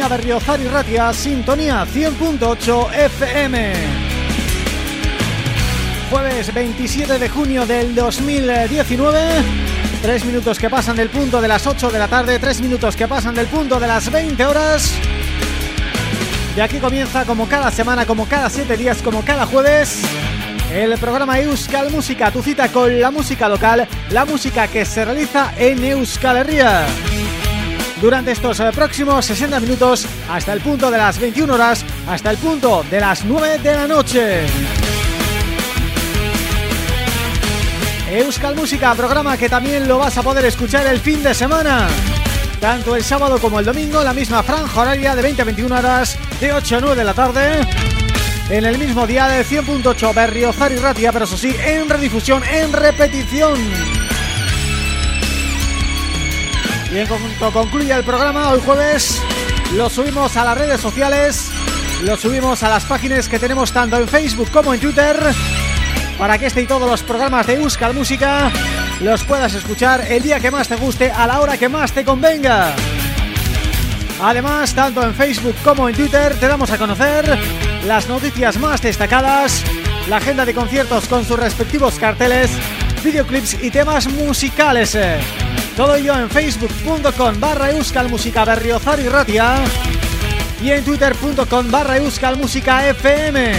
Sintonía Berriozar y Ratia, Sintonía 100.8 FM. Jueves 27 de junio del 2019, tres minutos que pasan del punto de las 8 de la tarde, tres minutos que pasan del punto de las 20 horas. Y aquí comienza como cada semana, como cada siete días, como cada jueves, el programa Euskal Música, tu cita con la música local, la música que se realiza en Euskal Herria durante estos eh, próximos 60 minutos hasta el punto de las 21 horas, hasta el punto de las 9 de la noche. Euskal Música, programa que también lo vas a poder escuchar el fin de semana. Tanto el sábado como el domingo, la misma franja horaria de 20 a 21 horas, de 8 a 9 de la tarde. En el mismo día de 100.8 Berriozar y Ratia, pero eso sí, en redifusión, en repetición. Y en conjunto concluye el programa. Hoy jueves Lo subimos a las redes sociales Lo subimos a las páginas que tenemos tanto en Facebook como en Twitter Para que este y todos los programas de Euskal Música Los puedas escuchar el día que más te guste A la hora que más te convenga. Además, tanto en Facebook como en Twitter Te damos a conocer las noticias más destacadas La agenda de conciertos con sus respectivos carteles Videoclips y temas musicales todo ello en facebook.com barra música berriozar y ratia y en twitter.com barra música fm.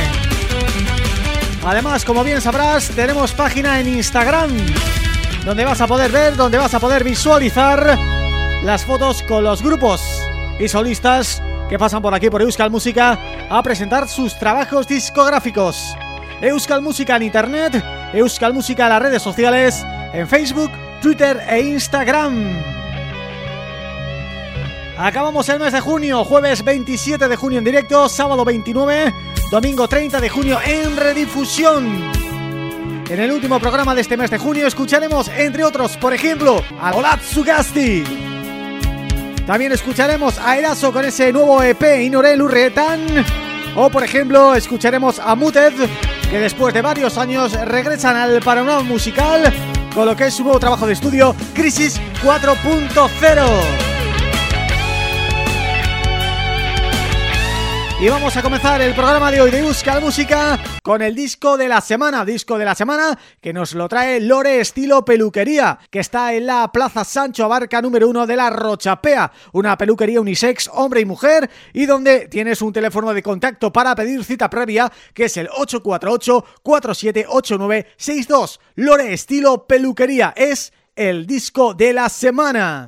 Además, como bien sabrás, tenemos página en Instagram donde vas a poder ver, donde vas a poder visualizar las fotos con los grupos y solistas que pasan por aquí por Euskal Música a presentar sus trabajos discográficos. Euskal Música en Internet, Euskal Música en las redes sociales, en Facebook, Twitter e Instagram. Acabamos el mes de junio, jueves 27 de junio en directo, sábado 29, domingo 30 de junio en redifusión. En el último programa de este mes de junio escucharemos, entre otros, por ejemplo, a Sugasti. También escucharemos a Eraso con ese nuevo EP Inorel Urretan. O, por ejemplo, escucharemos a Muted, que después de varios años regresan al panorama musical con lo que es su nuevo trabajo de estudio, Crisis 4.0. Y vamos a comenzar el programa de hoy de Euskal Música con el disco de la semana, disco de la semana que nos lo trae Lore Estilo Peluquería, que está en la Plaza Sancho Abarca número uno de la Rochapea, una peluquería unisex, hombre y mujer, y donde tienes un teléfono de contacto para pedir cita previa, que es el 848-478962. Lore Estilo Peluquería es el disco de la semana.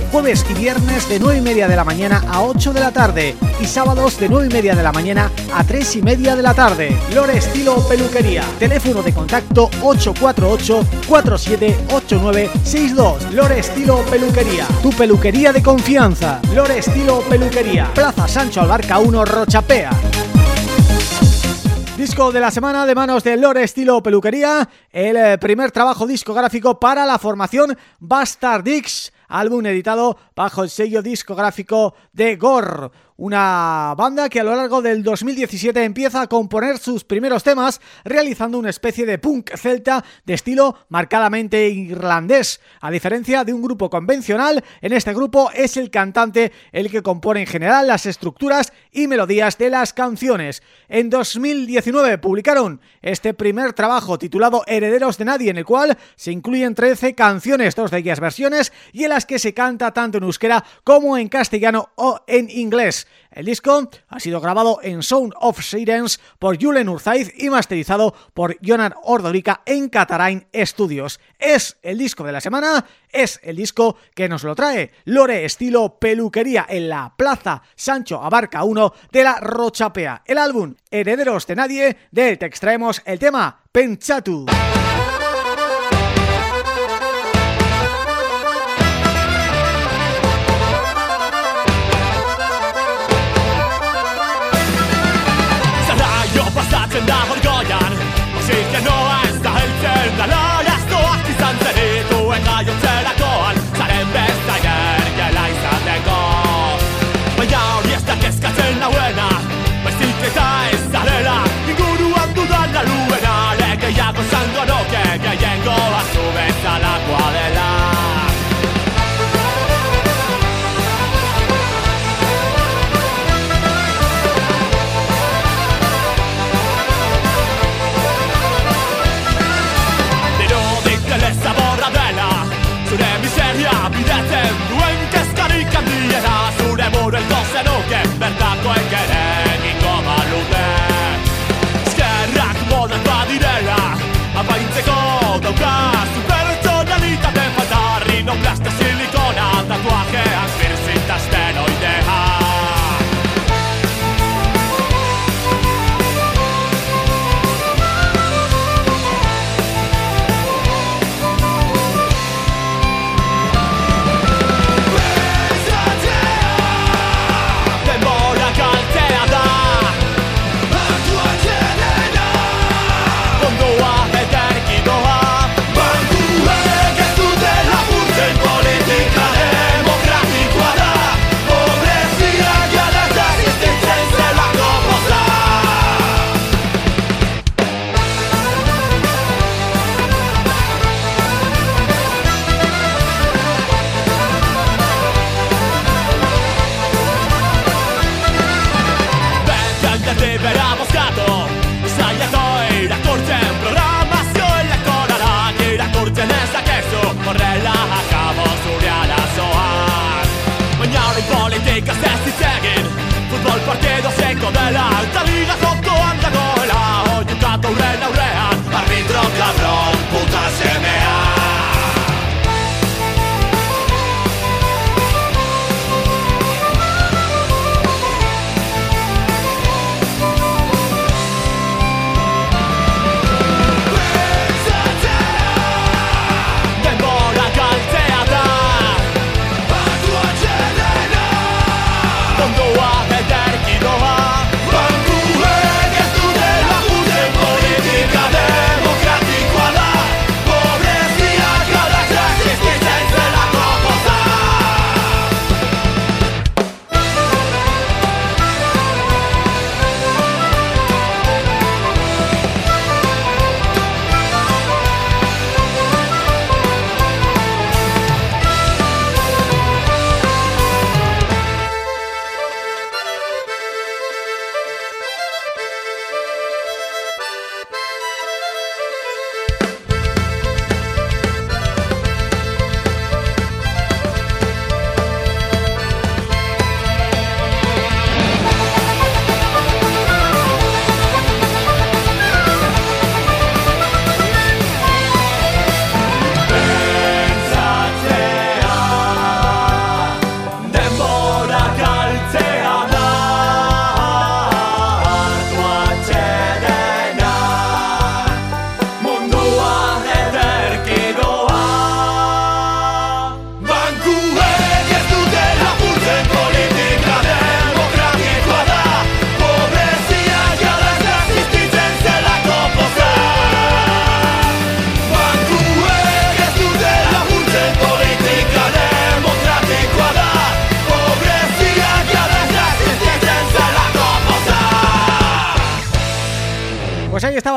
jueves y viernes de 9 y media de la mañana a 8 de la tarde y sábados de 9 y media de la mañana a 3 y media de la tarde. Lore Estilo Peluquería. Teléfono de contacto 848-478962. Lore Estilo Peluquería. Tu peluquería de confianza. Lore Estilo Peluquería. Plaza Sancho Albarca 1 Rochapea. Disco de la semana de manos de Lore Estilo Peluquería, el eh, primer trabajo discográfico para la formación Bastardix álbum editado bajo el sello discográfico de Gore una banda que a lo largo del 2017 empieza a componer sus primeros temas realizando una especie de punk celta de estilo marcadamente irlandés. A diferencia de un grupo convencional, en este grupo es el cantante el que compone en general las estructuras y melodías de las canciones. En 2019 publicaron este primer trabajo titulado Herederos de Nadie, en el cual se incluyen 13 canciones, dos de ellas versiones, y en las que se canta tanto en euskera como en castellano o en inglés. El disco ha sido grabado en Sound of Sirens por Julen Urzaiz y masterizado por Jonan Ordorica en Catarain Studios. Es el disco de la semana, es el disco que nos lo trae Lore Estilo Peluquería en la Plaza Sancho Abarca 1 de la Rochapea. El álbum Herederos de Nadie, de te extraemos el tema Penchatu. Take a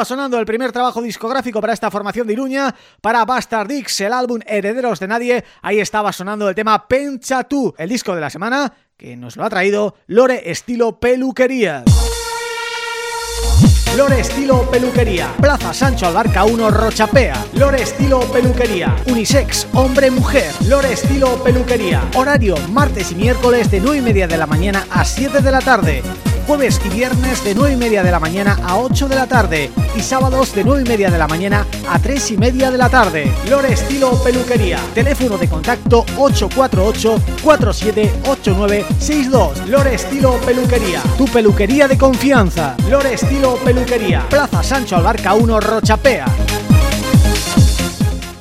sonando el primer trabajo discográfico para esta formación de Iruña, para Bastard Dix, el álbum Herederos de Nadie, ahí estaba sonando el tema Pencha Tú, el disco de la semana, que nos lo ha traído Lore Estilo Peluquería. Lore Estilo Peluquería, Plaza Sancho Albarca 1 Rochapea, Lore Estilo Peluquería, Unisex, Hombre-Mujer, Lore Estilo Peluquería, horario martes y miércoles de 9 y media de la mañana a 7 de la tarde, jueves y viernes de 9 y media de la mañana a 8 de la tarde y sábados de 9 y media de la mañana a 3 y media de la tarde. Lore Estilo Peluquería, teléfono de contacto 848-478962. Lore Estilo Peluquería, tu peluquería de confianza. Lore Estilo Peluquería, Plaza Sancho Albarca 1 Rochapea.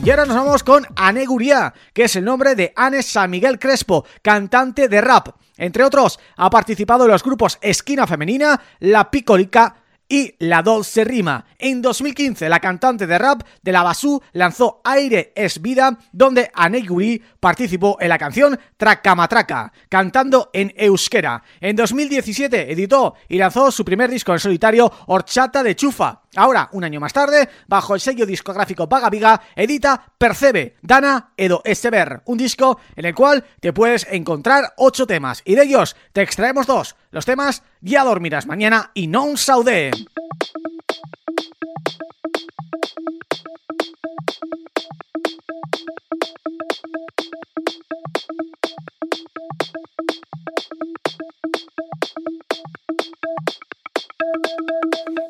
Y ahora nos vamos con Aneguría, que es el nombre de Anes San Miguel Crespo, cantante de rap. Entre otros, ha participado en los grupos Esquina Femenina, La Picolica y La Dolce Rima. En 2015, la cantante de rap de la Basú lanzó Aire es Vida, donde Aneguri participó en la canción Tracamatraca, cantando en euskera. En 2017 editó y lanzó su primer disco en solitario, Horchata de Chufa. Ahora, un año más tarde, bajo el sello discográfico Paga Viga, edita Percebe, Dana Edo Esteber, un disco en el cual te puedes encontrar ocho temas, y de ellos te extraemos dos, los temas Ya dormirás mañana y Non Saudé.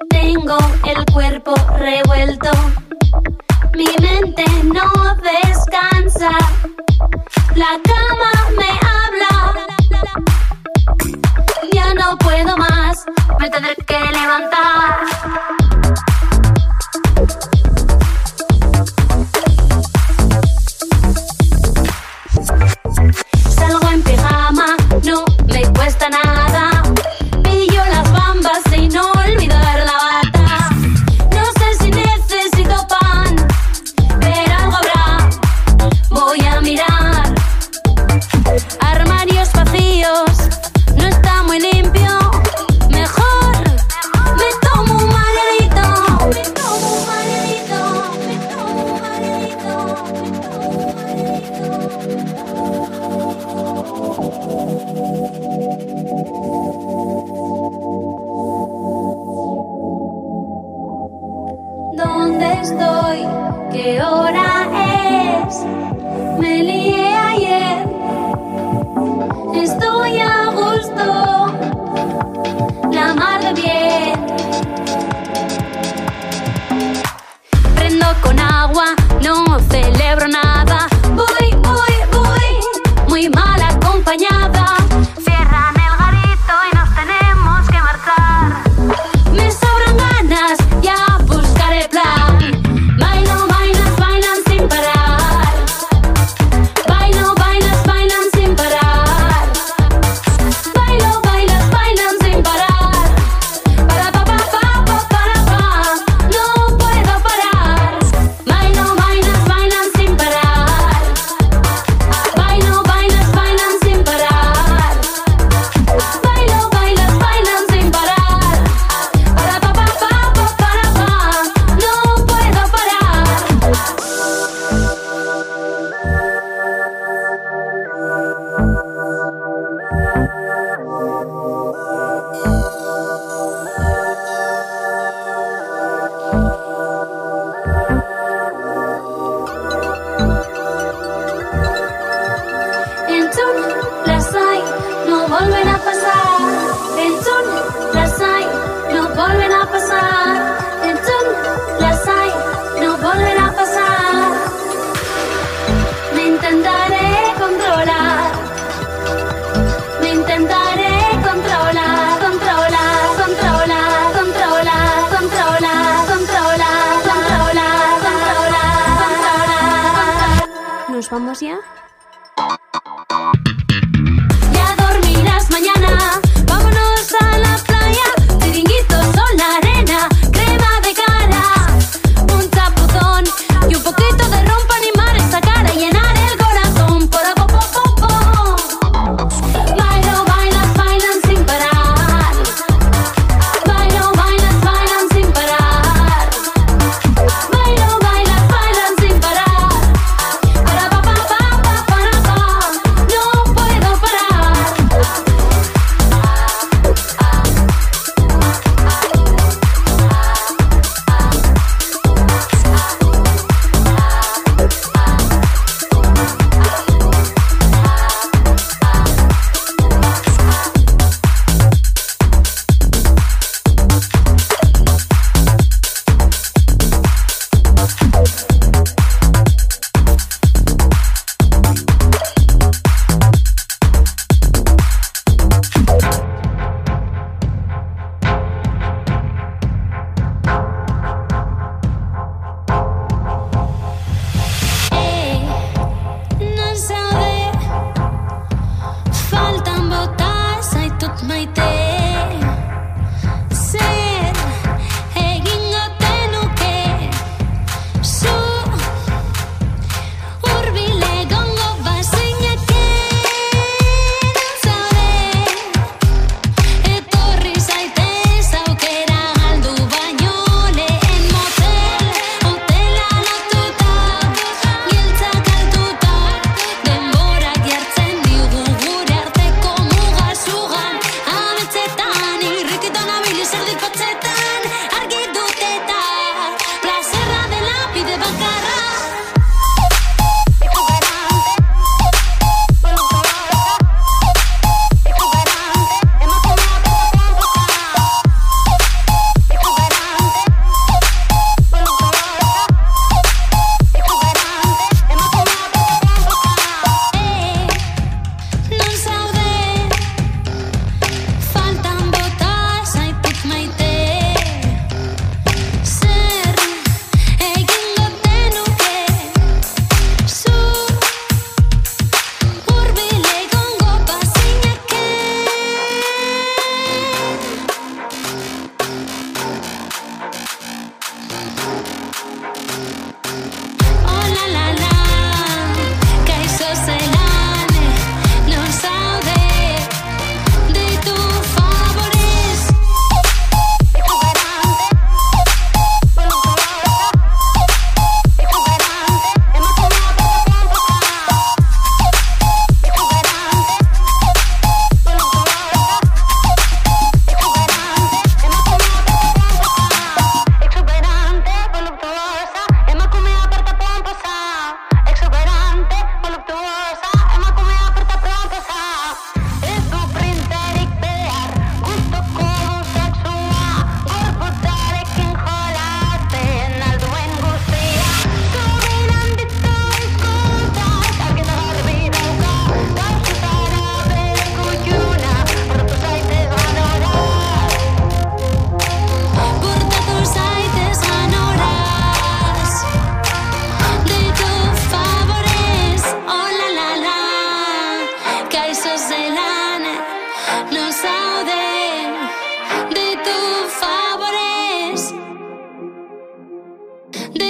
Tengo el cuerpo revuelto, mi mente no descansa, la cama me no puedo más, me tendré que levantar.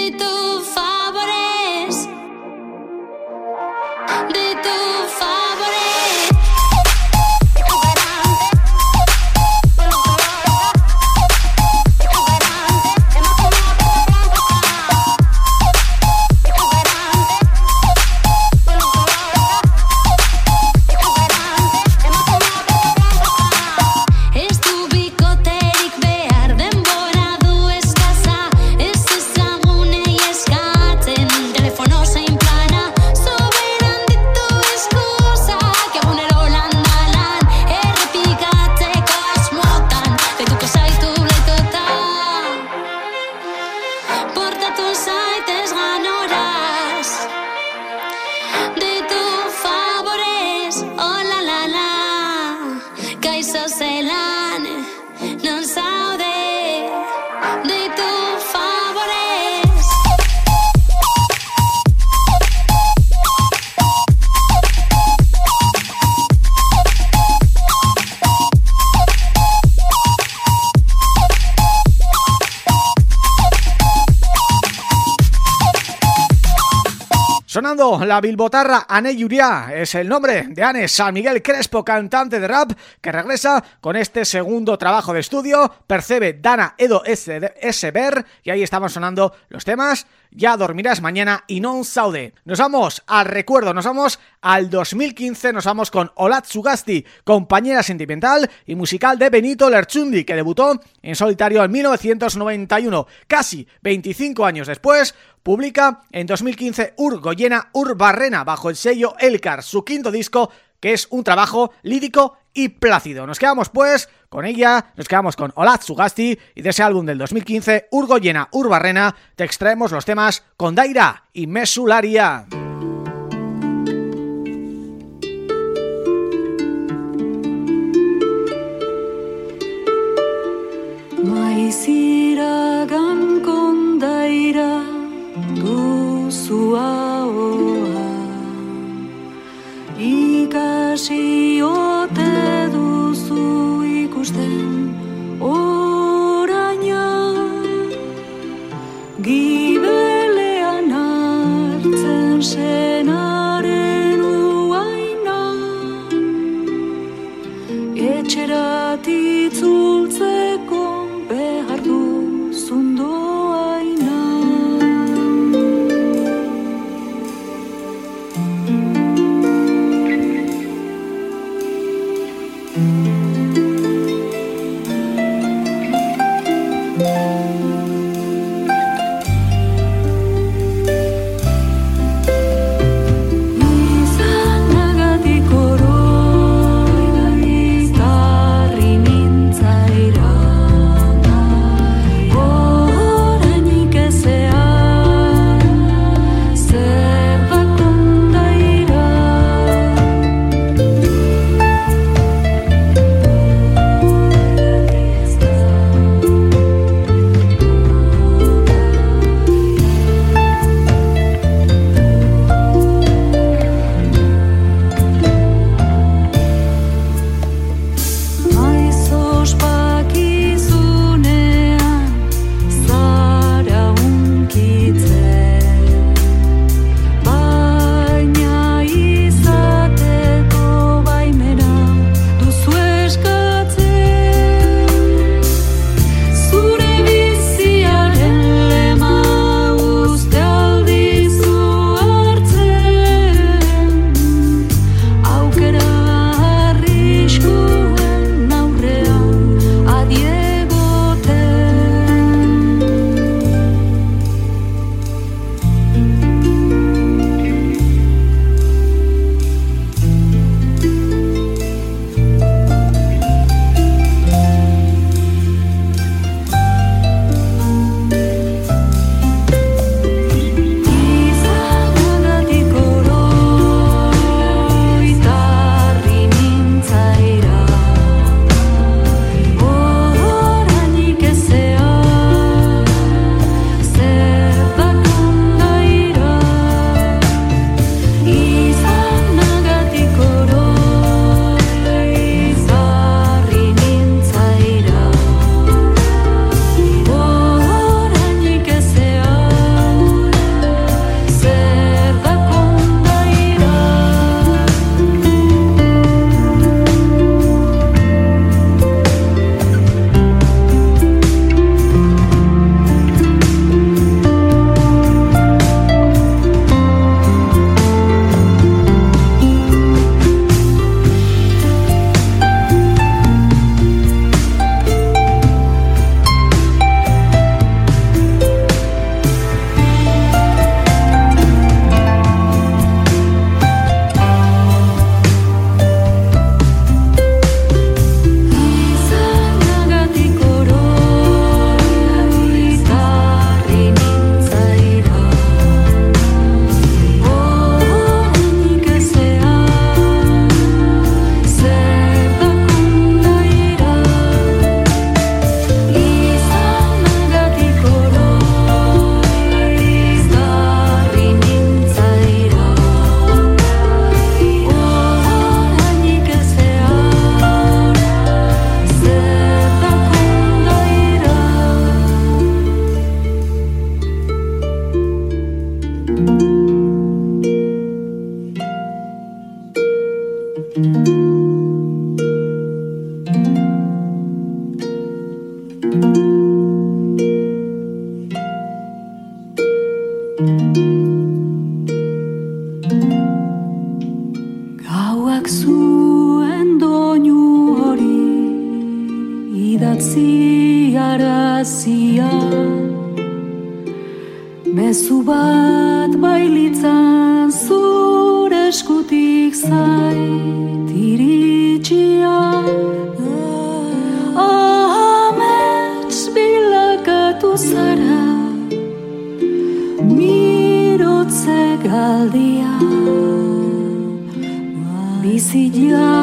vite la bilbotarra Ane Yuria, es el nombre de Anne San Miguel Crespo, cantante de rap, que regresa con este segundo trabajo de estudio, Percebe Dana Edo S. Ver, y ahí estaban sonando los temas Ya dormirás mañana y Non Saude. Nos vamos al recuerdo, nos vamos al 2015, nos vamos con Olatsugasti, compañera sentimental y musical de Benito Lerchundi, que debutó en solitario en 1991, casi 25 años después, publica en 2015 Urgoyena Urbarrena bajo el sello Elcar, su quinto disco que es un trabajo lírico y plácido. Nos quedamos pues con ella, nos quedamos con Olatsugasti y de ese álbum del 2015, Urgoyena Urbarrena, te extraemos los temas Condaira y Mesularia. Sua oa. Ikasi ote duzu ikusten zait iritsia Amets ah, bilakatu zara Mirotze galdia. Bizidia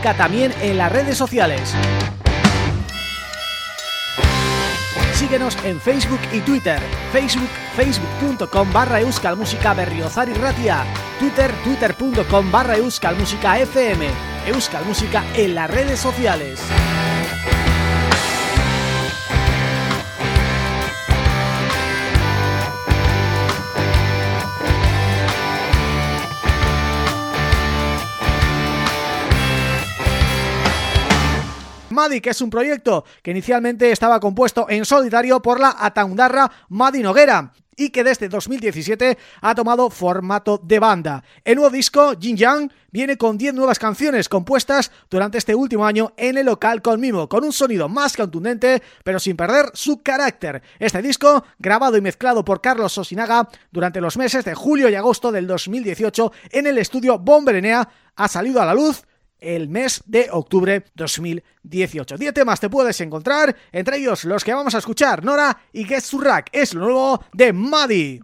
También en las redes sociales. Síguenos en Facebook y Twitter. Facebook, facebook.com barra Música berriozar y ratia. Twitter, twitter.com barra Música fm. Música en las redes sociales. Que es un proyecto que inicialmente estaba compuesto en solitario por la Ataundarra Madi Noguera y que desde 2017 ha tomado formato de banda. El nuevo disco, Jin Yang, viene con 10 nuevas canciones compuestas durante este último año en el local con Mimo, con un sonido más contundente, pero sin perder su carácter. Este disco, grabado y mezclado por Carlos Sosinaga durante los meses de julio y agosto del 2018 en el estudio Bomberenea, ha salido a la luz el mes de octubre 2018. 10 temas te puedes encontrar, entre ellos los que vamos a escuchar, Nora y Get Surrak, es lo nuevo de Maddy.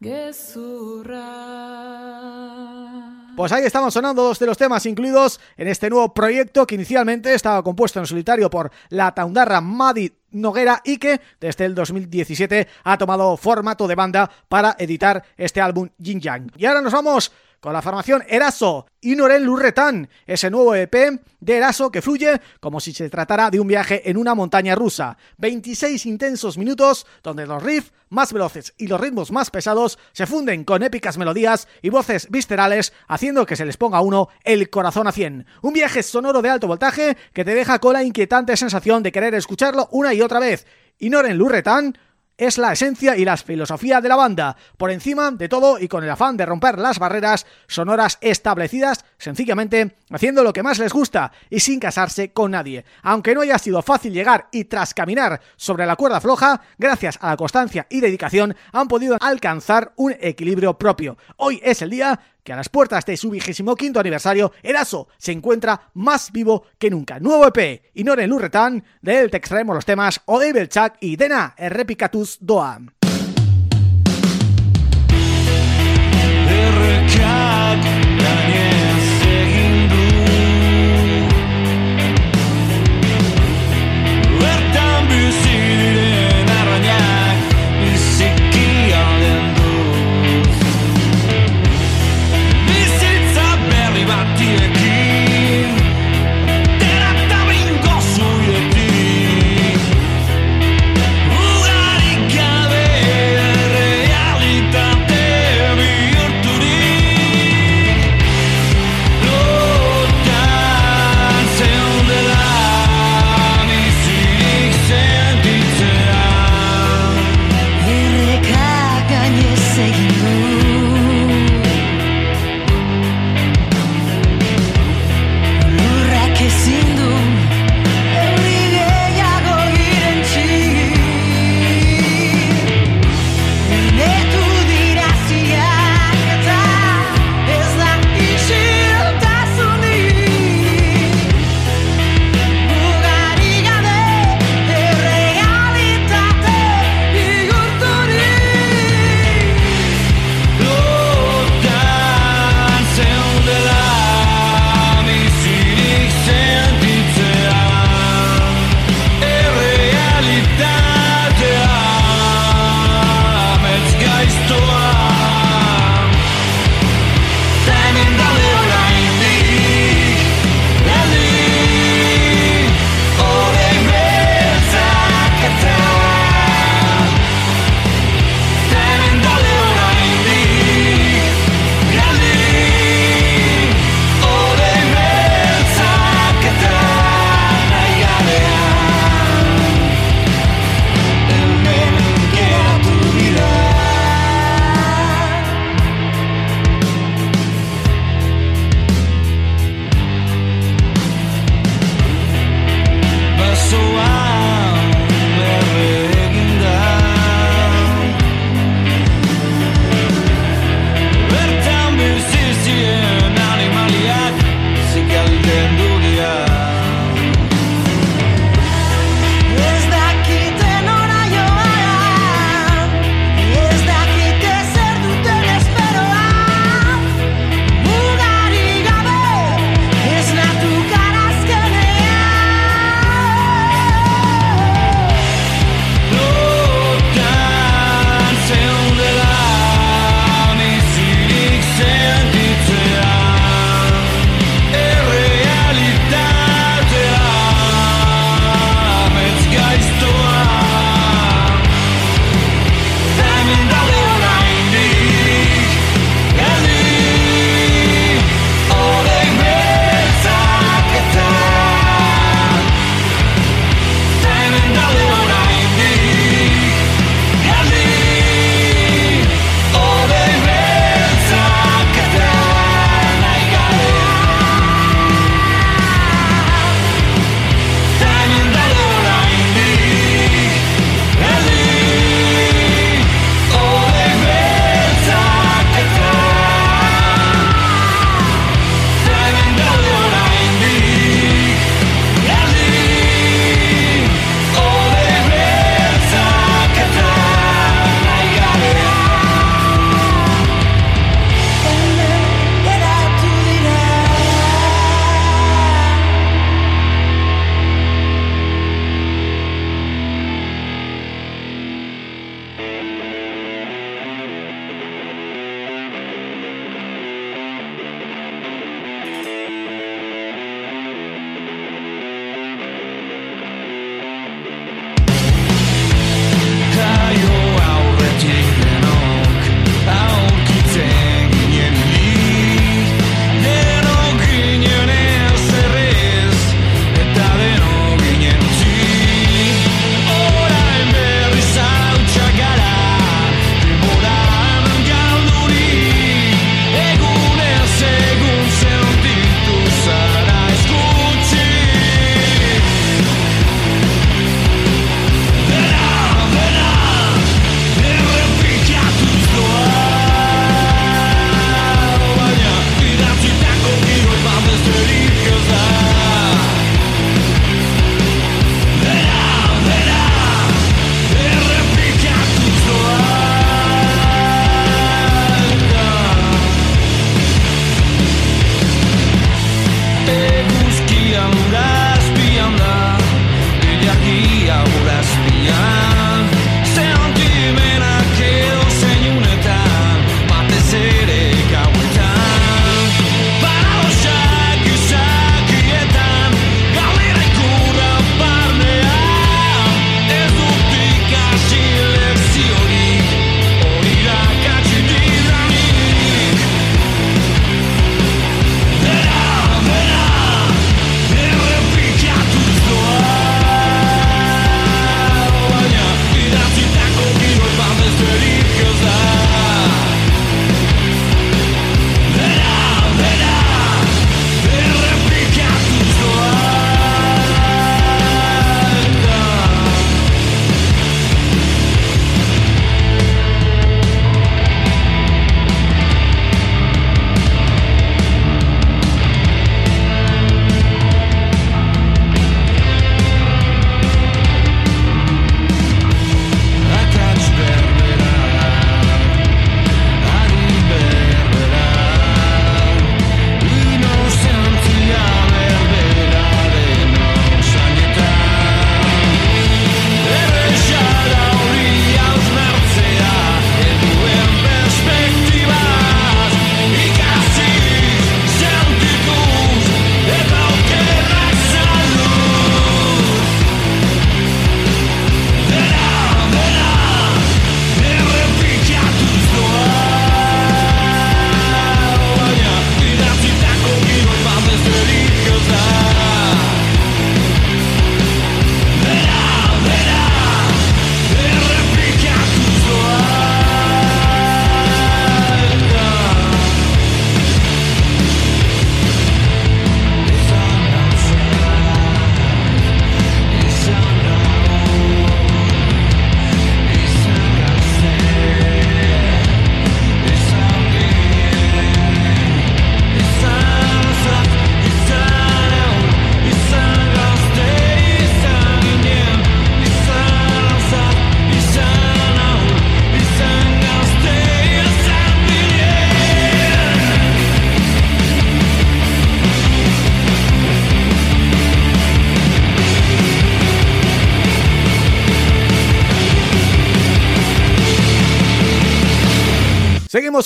Gezurra. Pues ahí estamos sonando dos de los temas incluidos en este nuevo proyecto que inicialmente estaba compuesto en solitario por la taundarra Madi Noguera y que desde el 2017 ha tomado formato de banda para editar este álbum Yin Yang. Y ahora nos vamos con la formación Eraso y Norel Lurretan, ese nuevo EP de Eraso que fluye como si se tratara de un viaje en una montaña rusa. 26 intensos minutos donde los riffs más veloces y los ritmos más pesados se funden con épicas melodías y voces viscerales haciendo que se les ponga a uno el corazón a 100. Un viaje sonoro de alto voltaje que te deja con la inquietante sensación de querer escucharlo una y otra vez. Y Noren Lurretan es la esencia y la filosofía de la banda, por encima de todo y con el afán de romper las barreras sonoras establecidas, sencillamente haciendo lo que más les gusta y sin casarse con nadie. Aunque no haya sido fácil llegar y tras caminar sobre la cuerda floja, gracias a la constancia y dedicación han podido alcanzar un equilibrio propio. Hoy es el día que a las puertas de su vigésimo quinto aniversario, Eraso se encuentra más vivo que nunca. Nuevo EP, Inoren Lurretan, de él te extraemos los temas Odebel Chak y Dena Errepicatus Doa. Errekak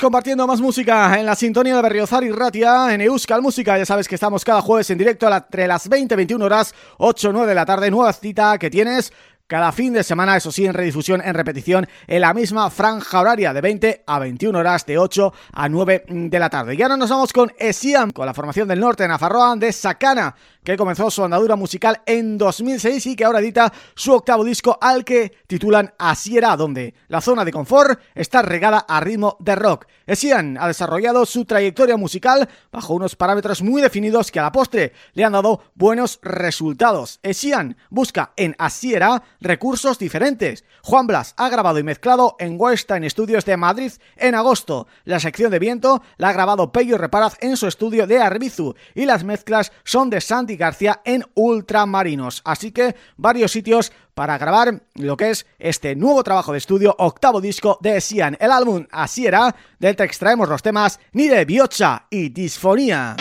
compartiendo más música en la sintonía de Berriozar y Ratia, en Euskal Música. Ya sabes que estamos cada jueves en directo entre las 20 y 21 horas, 8 9 de la tarde. Nueva cita que tienes cada fin de semana, eso sí, en redifusión, en repetición, en la misma franja horaria de 20 a 21 horas, de 8 a 9 de la tarde. Y ahora nos vamos con Esiam, con la formación del norte, Nafarroa, de Sakana, que comenzó su andadura musical en 2006 y que ahora edita su octavo disco al que titulan Asiera, donde la zona de confort está regada a ritmo de rock. Esian ha desarrollado su trayectoria musical bajo unos parámetros muy definidos que a la postre le han dado buenos resultados. Esian busca en Asiera recursos diferentes. Juan Blas ha grabado y mezclado en Western Studios de Madrid en agosto. La sección de viento la ha grabado Pello Reparaz en su estudio de Arbizu y las mezclas son de Santi García en Ultramarinos. Así que varios sitios para grabar lo que es este nuevo trabajo de estudio, octavo disco de Sian. El álbum Así era, del extraemos los temas Nire Biocha y Disfonía.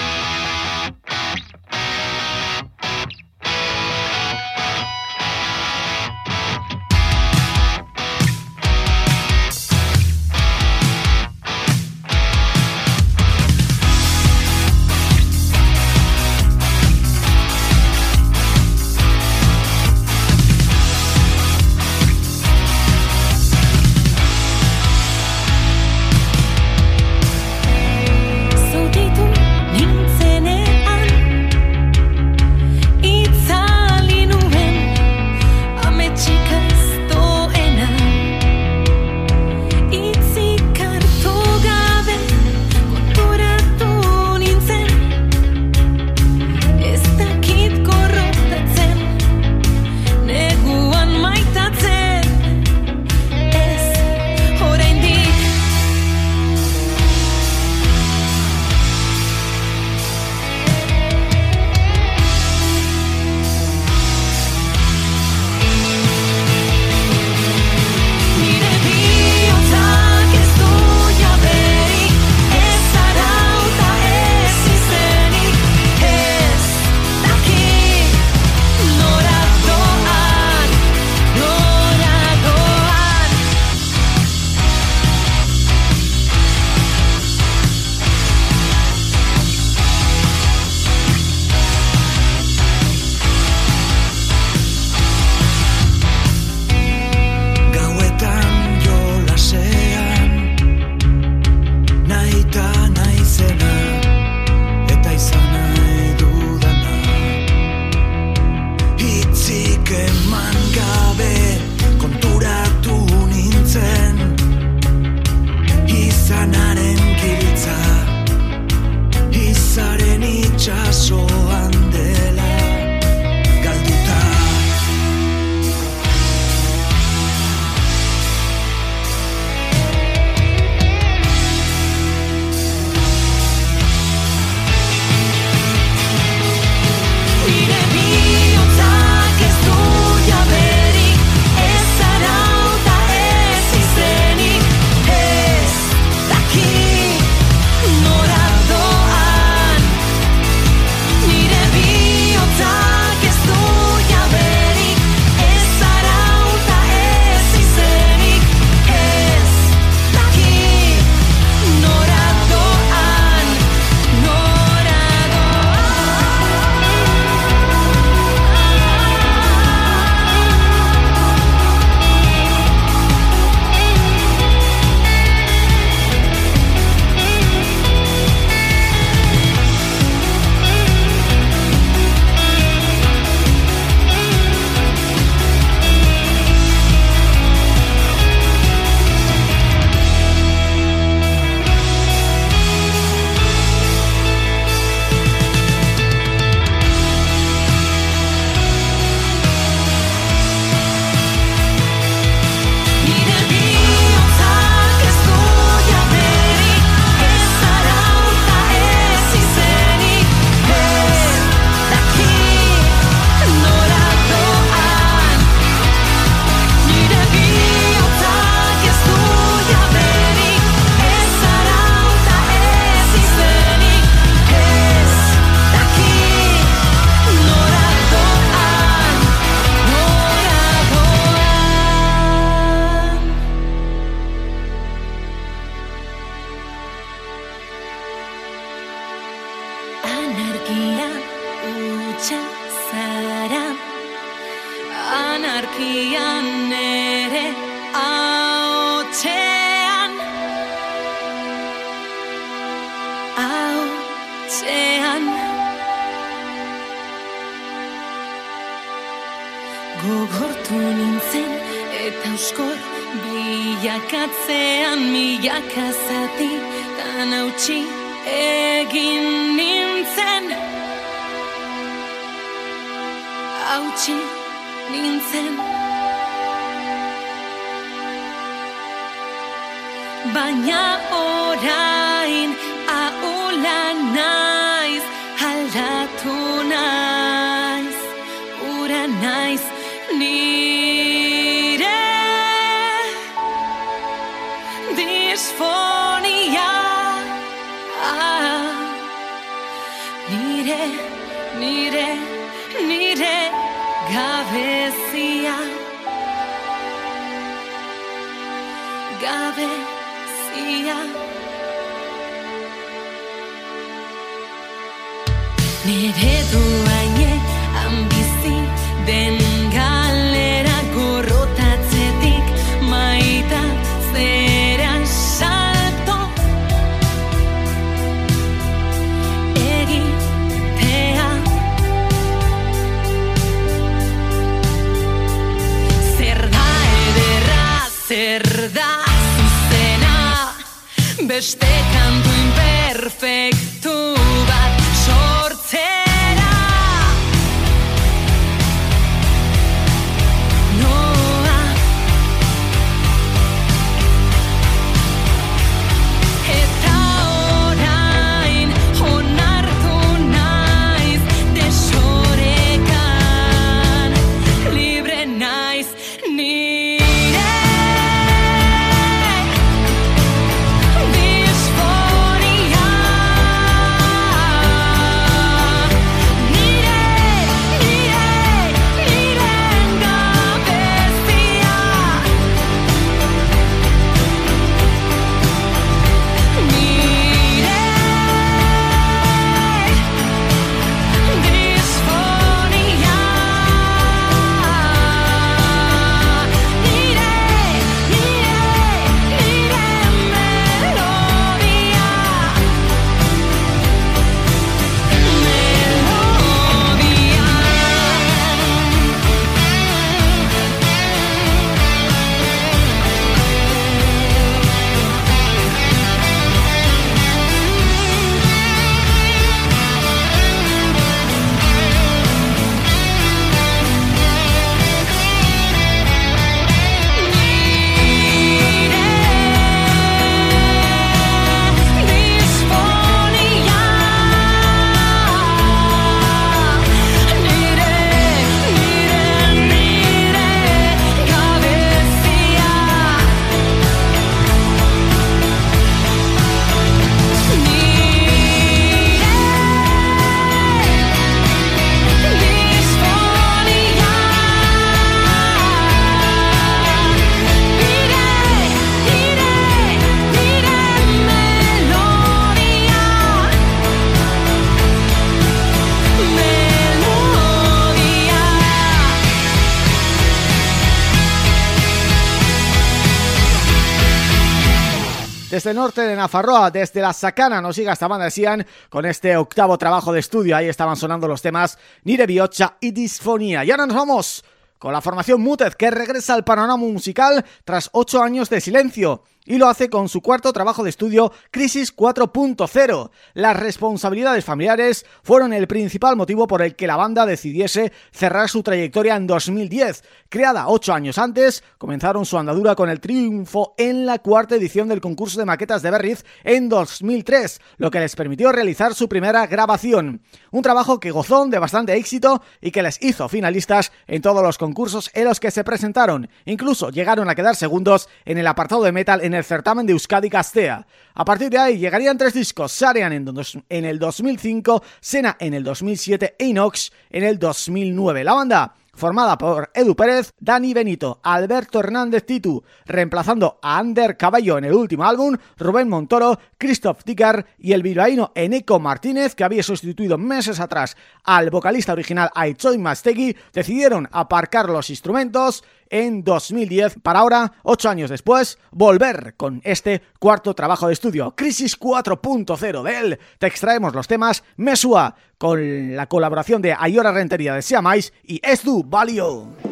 Norte de Nafarroa, desde la Sacana, nos sigue esta banda de Sian con este octavo trabajo de estudio. Ahí estaban sonando los temas Nire Biocha y Disfonía. Y ahora nos vamos con la formación Muted, que regresa al panorama musical tras ocho años de silencio. Y lo hace con su cuarto trabajo de estudio, Crisis 4.0. Las responsabilidades familiares fueron el principal motivo por el que la banda decidiese cerrar su trayectoria en 2010. Creada ocho años antes, comenzaron su andadura con el triunfo en la cuarta edición del concurso de maquetas de Berriz en 2003, lo que les permitió realizar su primera grabación. Un trabajo que gozó de bastante éxito y que les hizo finalistas en todos los concursos en los que se presentaron. Incluso llegaron a quedar segundos en el apartado de metal el certamen de Euskadi Castea. A partir de ahí llegarían tres discos, Sarean en, en el 2005, Sena en el 2007 e Inox en el 2009. La banda formada por Edu Pérez, Dani Benito, Alberto Hernández Titu, reemplazando a Ander Caballo en el último álbum, Rubén Montoro, Christoph Dicker y el bilbaíno Eneco Martínez, que había sustituido meses atrás al vocalista original Aichoy Mastegui, decidieron aparcar los instrumentos en 2010 para ahora, ocho años después, volver con este cuarto trabajo de estudio, Crisis 4.0 de él. Te extraemos los temas Mesua con la colaboración de Ayora Rentería de Siamais y Estu Valio.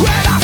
When I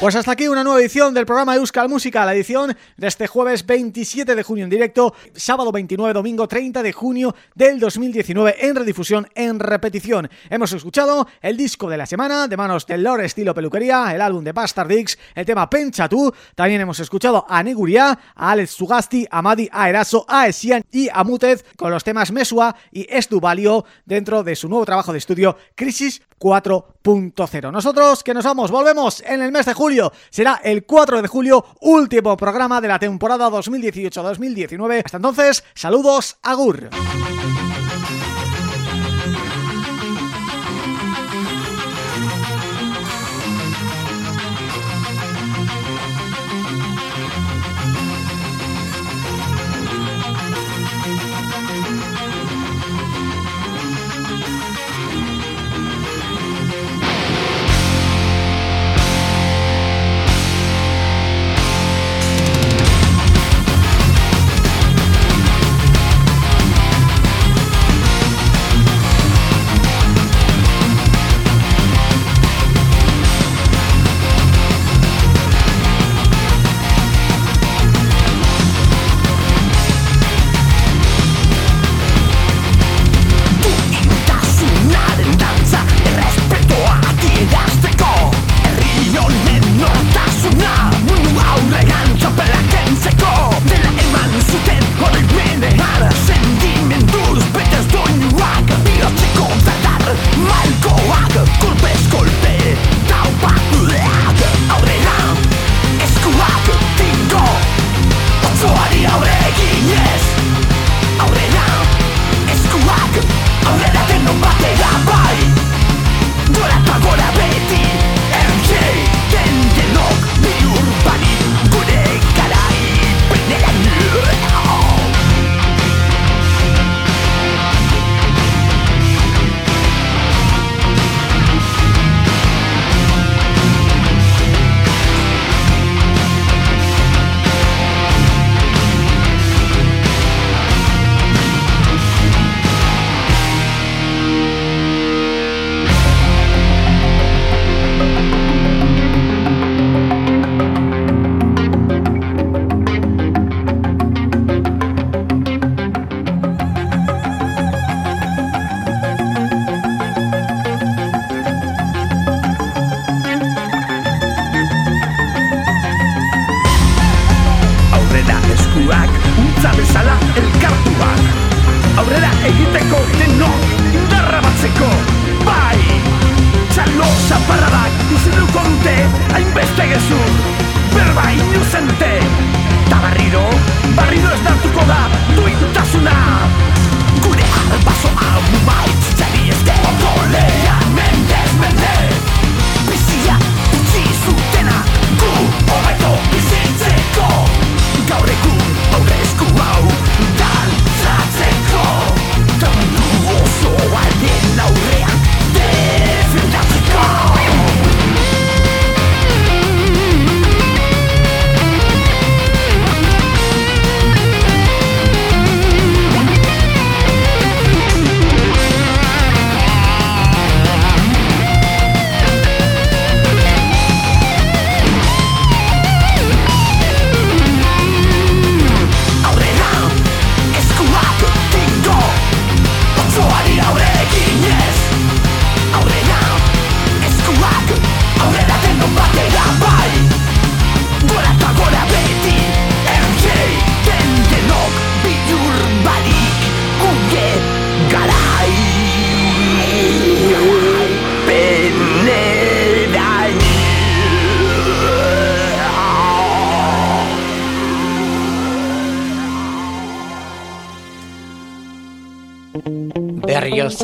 Pues hasta aquí una nueva edición del programa Euskal Música, la edición de este jueves 27 de junio en directo, sábado 29, domingo 30 de junio del 2019 en redifusión, en repetición. Hemos escuchado el disco de la semana de manos de Lore Estilo Peluquería, el álbum de Bastard Dix, el tema Pencha Tú, también hemos escuchado a Neguria, a Alex Sugasti, a Madi, a Eraso, a Esian y a Mutez con los temas Mesua y Estuvalio dentro de su nuevo trabajo de estudio Crisis 4.0. Nosotros que nos vamos, volvemos en el mes de julio, será el 4 de julio, último programa de la temporada 2018-2019. Hasta entonces, saludos, agur.